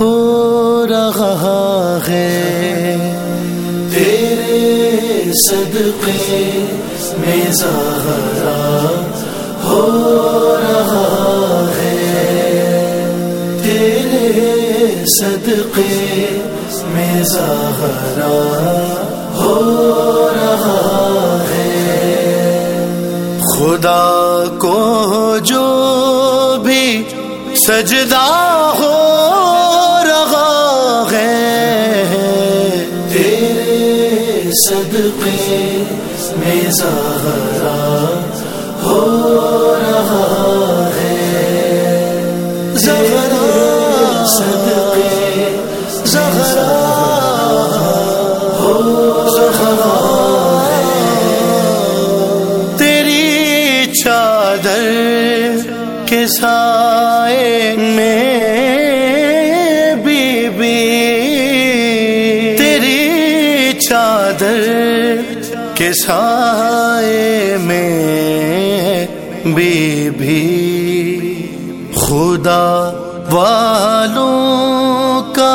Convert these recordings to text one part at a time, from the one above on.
ہو رہا ہے۔ تیرے صدقے میں زہرا ہو رہا ہے۔ تیرے صدقے میں زہرا ہو رہا ہے۔ خدا کو جو بھی سجدہ ہو صدقے میں زہرا ہو رہا ہے۔ زہرا، صدقے، زہرا ہو رہا تیری چادر کے سائے میں کے سائے میں بی بھی خدا والوں کا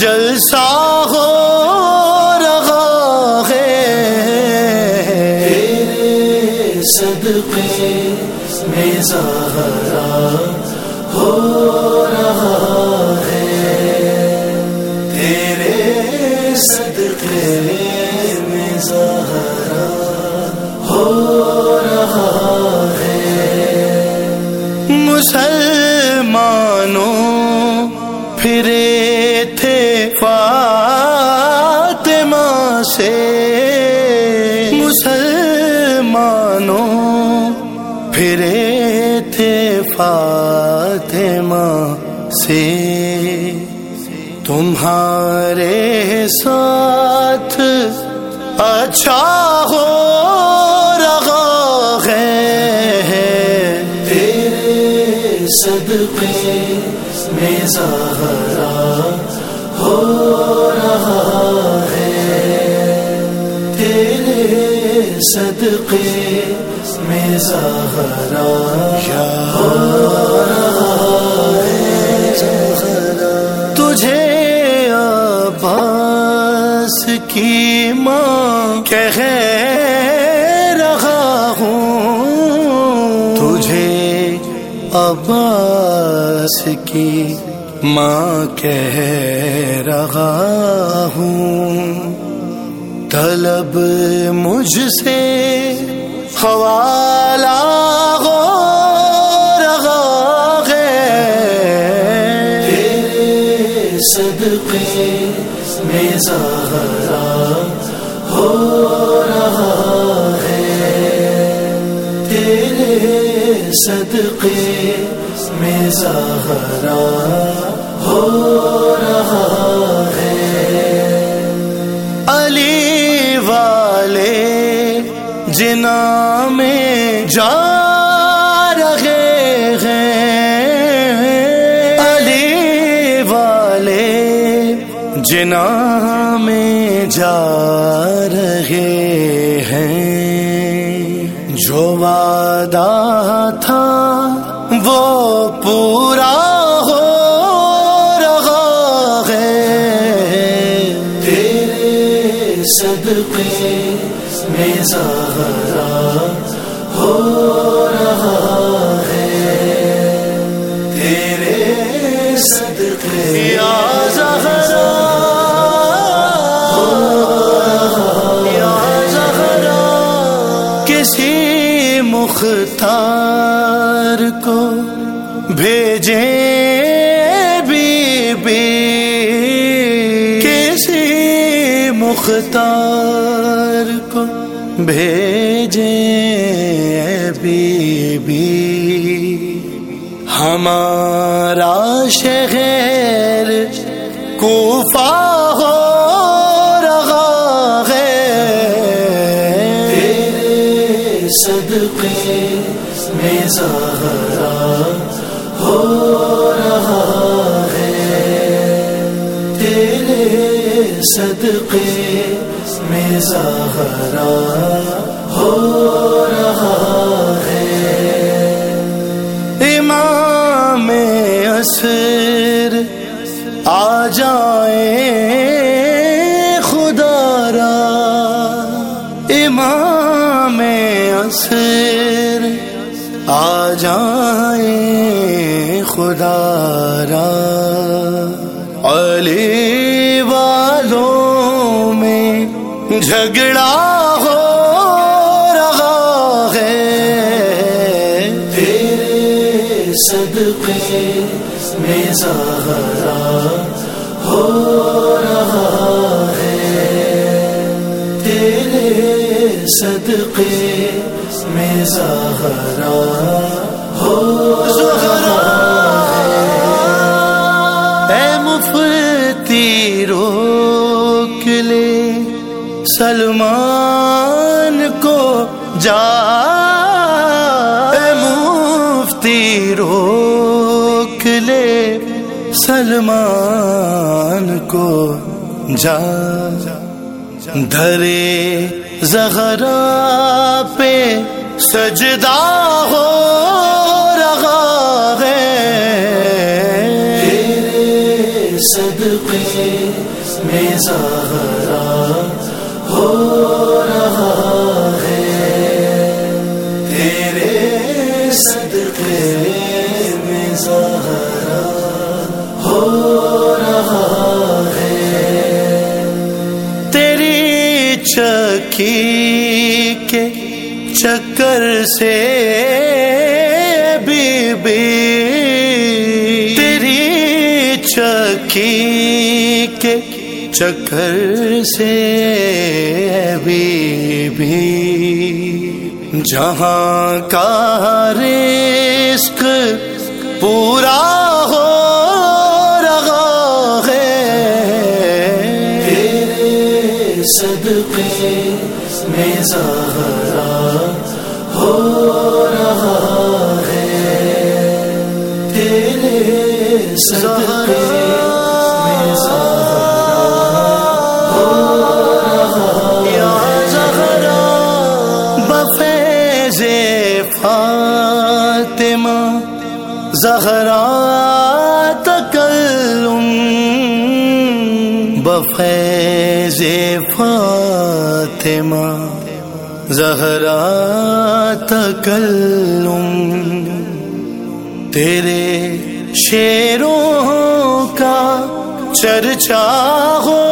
جلسہ ہو پھرے تھے فاطمہ سے مسلمانوں پھرے تھے فاطمہ سے تمہارے ساتھ اچھا ہو رہا ہے تیرے صدقے میں تیرے صدقے میں زہرا ہو رہا ہے۔ تجھے عباس کی ماں کہہ رہا ہوں۔ تجھے عباس کی ماں کہہ رہا ہوں۔ طلب مجھ سے حوالہ ہو رہا ہے تیرے صدقے میں زہرا ہو رہا ہے تیرے صدقے میں زہرا ہو رہا جنا میں جا رہے ہیں۔ علی والے جنا میں جا رہے ہیں۔ جو وعدہ تھا وہ پورا ہو رہا ہے۔ تیرے صدقے میں سہارا ہو رہا ہے تیرے صدقے مختار کو بھیجے بی بی ہمارا شہر کوفہ ہو رہا ہے تیرے صدقے میں زہرا ہو رہا۔ صدقے میں زہرا ہو رہا عصر آ جائے خدا را۔ امام عصر آ جائے خدا را۔ علی جھگڑا ہو رہا ہے۔ تیرے صدقے میں زہرا ہو رہا ہے۔ تیرے صدقے میں زہرا ہو ہے۔ اے مفتی روک لے۔ سلمان کو جا اے مفتی، روک لے سلمان کو جا۔ دھرے زہرا پہ سجدہ ہو رہا ہے۔ تیرے صدقے میں کے چکر سے بی بی تیری چکی کے چکر سے بی بی جہاں کا رزق پورا میں زہرا ہو رہا ہے۔ تیرے صدقے میں زہرا ہو رہا بفیض فاطمہ، زہرا تکلم بفیض فاطمہ زہرا تکلم تیرے شیروں کا چرچا ہو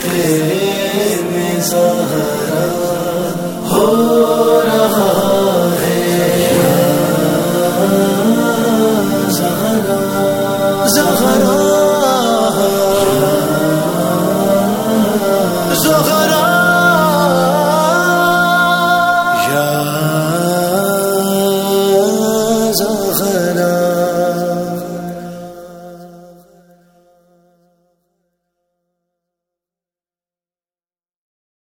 تیرے میں سہارا ہو۔